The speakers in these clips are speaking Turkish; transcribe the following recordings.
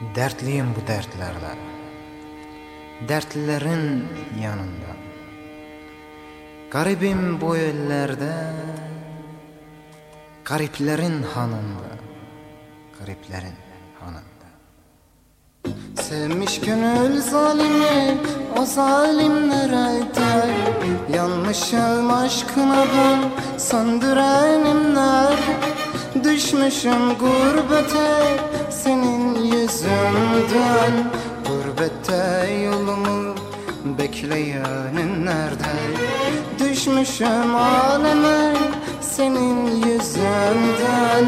Dertliyim bu dertlerle. Dertlilerin yanında. Garibim bu ellerde Gariplerin hanında. Gariplerin hanında. Sevmiş gönül zalimi o zalimlere der Yanmışım aşkına ben söndürenim nerede Düşmüşüm gurbete senin yüzünden Gurbette yolumu bekleyenim nerede? Düşmüşüm aleme senin yüzünden.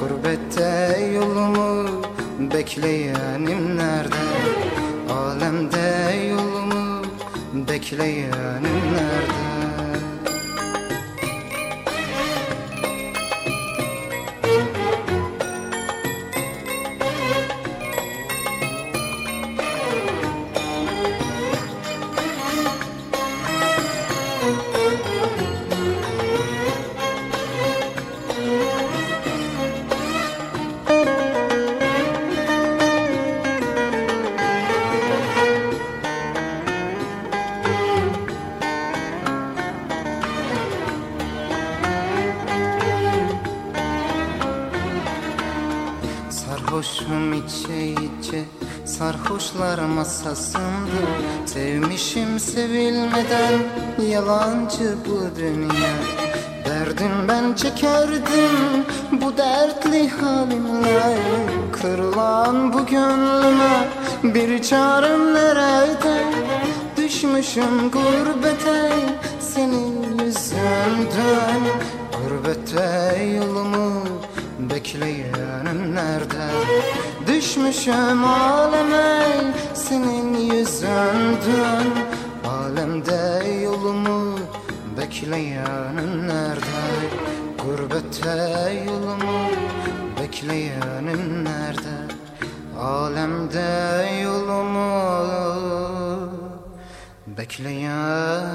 Gurbette yolumu bekleyenim nerede? Alemde yolumu bekleyenim nerede Sarhoşum içe içe Sarhoşlar masasında. Sevmişim sevilmeden Yalancı bu dünya. Derdim ben çekerdim Bu dertli halimle Kırılan bu gönlüme Bir çarem nerede? Düşmüşüm gurbete Senin yüzünden. Gurbete yolumu Bekleyenim nerede Düşmüşüm aleme Senin yüzünden. Alemde yolumu Bekleyenim nerede? Gurbette yolumu Bekleyenim nerede? Alemde yolumu Bekleyenim